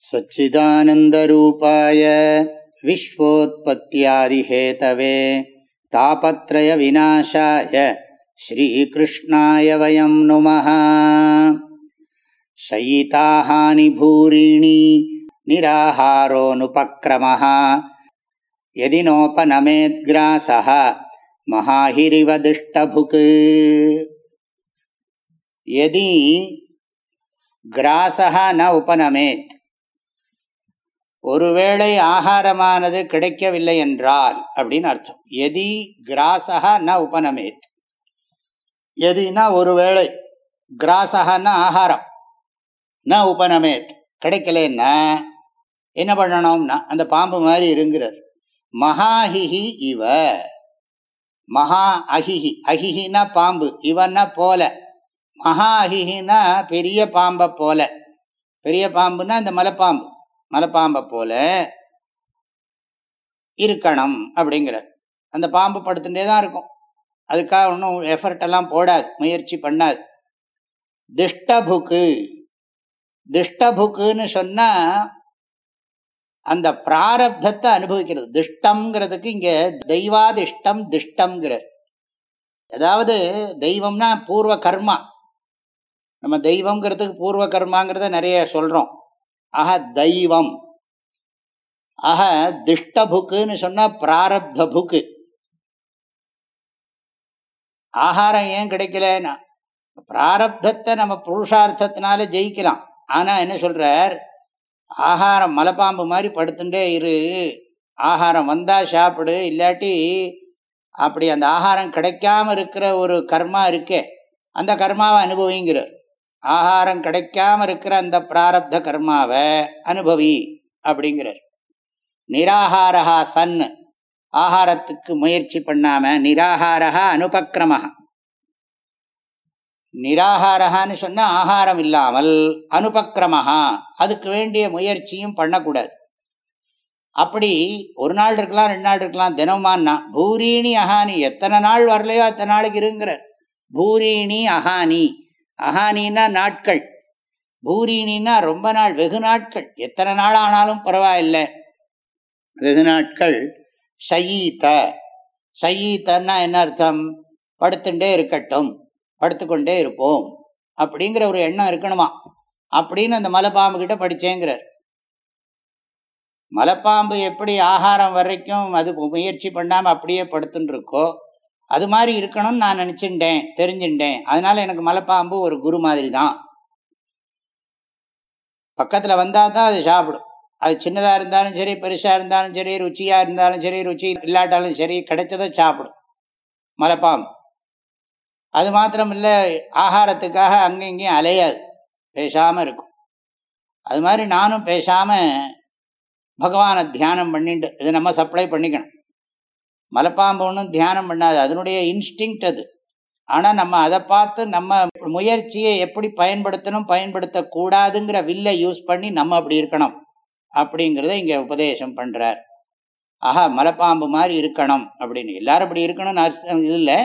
सच्चिदानन्दरूपाय विश्वोत्पत्त्यादिहेतवे तापत्रयविनाशाय श्रीकृष्णाय वयं नुमः शयिताहानि भूरिणि निराहारोऽनुपक्रमः यदि नोपनमेद्ग्रासः महाहिरिव दिष्टभुक् यदि ग्रासः न उपनमेत् ஒருவேளை ஆகாரமானது கிடைக்கவில்லை என்றால் அப்படின்னு அர்த்தம். எதி கிராசகா ந உபநமேத். எதினா ஒருவேளை கிராசகன்னா ஆகாரம். ந உபநமேத். கிடைக்கலன்னா என்ன பண்ணணும்னா அந்த பாம்பு மாதிரி இருங்கிறார். மகாஹிஹி இவ. மகா அஹிஹி. அஹிஹினா பாம்பு. இவன்னா போல. மகா அஹிஹினா பெரிய பாம்பை போல. பெரிய பாம்புனா இந்த மலைப்பாம்பு. மலைப்பாம்பை போல இருக்கணும் அப்படிங்கிறார். அந்த பாம்பு படுத்துட்டே தான் இருக்கும். அதுக்காக ஒன்றும் எஃபர்ட் எல்லாம் போடாது. முயற்சி பண்ணாது. திஷ்டபுக்கு. திஷ்டபுக்குன்னு சொன்னா அந்த பிராரப்தத்தை அனுபவிக்கிறது. திஷ்டம்ங்கிறதுக்கு இங்கே தெய்வாதிஷ்டம் திஷ்டம்ங்கிறார். அதாவது தெய்வம்னா பூர்வ கர்மா. நம்ம தெய்வம்ங்கிறதுக்கு பூர்வ கர்மாங்கிறத நிறைய சொல்கிறோம் அஹ தெய்வம். அஹ திஷ்ட புக்குன்னு சொன்னா பிராரப்த புக்கு. ஆகாரம் ஏன் கிடைக்கலன்னா பிராரப்தத்தை நம்ம புருஷார்த்தத்தினால ஜெயிக்கலாம். ஆனா என்ன சொல்றார்? ஆகாரம் மலைப்பாம்பு மாதிரி படுத்துட்டே இரு. ஆகாரம் வந்தா சாப்பிடு. இல்லாட்டி அப்படி அந்த ஆகாரம் கிடைக்காம இருக்கிற ஒரு கர்மா இருக்கே அந்த கர்மாவை அனுபவிங்கிறார். ஆகாரம் கிடைக்காம இருக்கிற அந்த பிராரப்த கர்மாவை அனுபவி அப்படிங்கிறார். நிராகாரஹா சன். ஆகாரத்துக்கு முயற்சி பண்ணாம நிராகாரஹா அனுபக்கிரமஹா நிராகாரஹான்னு சொன்னா ஆகாரம் இல்லாமல் அனுபக்கிரமஹா அதுக்கு வேண்டிய முயற்சியும் பண்ணக்கூடாது. அப்படி ஒரு நாள் இருக்கலாம் ரெண்டு நாள் இருக்கலாம் தினமானா பூரீணி அகானி எத்தனை நாள் வரலையோ அத்தனை நாளைக்கு இருங்கிறார். பூரீணி அகானி அகானின்னா நாட்கள் பூரினின்னா ரொம்ப நாள் வெகு நாட்கள். எத்தனை நாள் ஆனாலும் பரவாயில்லை. வெகு நாட்கள் சயீத்த சயீத்தன்னா என்ன அர்த்தம்? படுத்துட்டே இருக்கட்டும் படுத்துக்கொண்டே இருப்போம் அப்படிங்கிற ஒரு எண்ணம் இருக்கணுமா? அப்படின்னு அந்த மலைப்பாம்பு கிட்ட படிச்சேங்கிறார். மலைப்பாம்பு எப்படி ஆகாரம் வரைக்கும் அது முயற்சி பண்ணாமல் அப்படியே படுத்துன்னு இருக்கோ அது மாதிரி இருக்கணும்னு நான் நினச்சிட்டேன் தெரிஞ்சுட்டேன் அதனால எனக்கு மலைப்பாம்பு ஒரு குரு மாதிரி தான் பக்கத்தில் வந்தால் தான் அது சாப்பிடும். அது சின்னதாக இருந்தாலும் சரி பெருசாக இருந்தாலும் சரி ருச்சியாக இருந்தாலும் சரி ருச்சி இல்லாட்டாலும் சரி கிடைச்சதை சாப்பிடும். மலைப்பாம்பு. அது மாத்திரம் இல்லை ஆகாரத்துக்காக அங்கேயும் இங்கேயும் அலையாது. பேசாமல் இருக்கும். அது மாதிரி நானும் பேசாமல் பகவானை தியானம் பண்ணிட்டு இதை நம்ம சப்ளை பண்ணிக்கணும். மலைப்பாம்பு ஒன்றும் தியானம் பண்ணாது. அதனுடைய இன்ஸ்டிங்க்ட் அது. ஆனால் நம்ம அதை பார்த்து நம்ம முயற்சியை எப்படி பயன்படுத்தணும் பயன்படுத்தக்கூடாதுங்கிற வில்லை யூஸ் பண்ணி நம்ம அப்படி இருக்கணும் அப்படிங்கிறத இங்கே உபதேசம் பண்ணுறார் ஆஹா மலைப்பாம்பு மாதிரி இருக்கணும் அப்படின்னு. எல்லாரும் அப்படி இருக்கணும்னு அர்த்தம் இல்லை.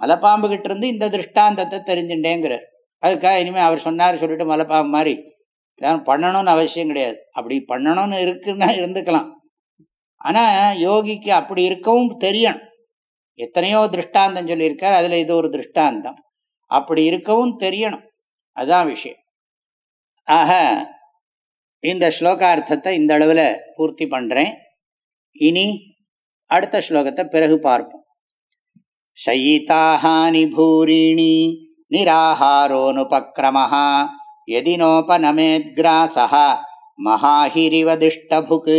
மலைப்பாம்பு கிட்ட இருந்து இந்த திருஷ்டாந்தத்தை தெரிஞ்சுட்டேங்கிறார். அதுக்காக இனிமேல் அவர் சொன்னார் சொல்லிட்டு மலைப்பாம்பு மாதிரி. எல்லாரும் பண்ணணும்னு அவசியம் கிடையாது. அப்படி பண்ணணும்னு இருக்குன்னா இருந்துக்கலாம். ஆனால் யோகிக்கு அப்படி இருக்கவும் தெரியணும். எத்தனையோ திருஷ்டாந்தம் சொல்லியிருக்கார். அதில் இது ஒரு திருஷ்டாந்தம். அப்படி இருக்கவும் தெரியணும். அதுதான் விஷயம். ஆக இந்த ஸ்லோகார்த்தத்தை இந்த அளவில் பூர்த்தி பண்ணுறேன் இனி அடுத்த ஸ்லோகத்தை பிறகு பார்ப்போம். சயிதாஹானி பூரீணி நிராகாரோனுபக்ரமஹா எதினோபநமேத்கிராசா மகாஹிரிவதிஷ்டபுக்கு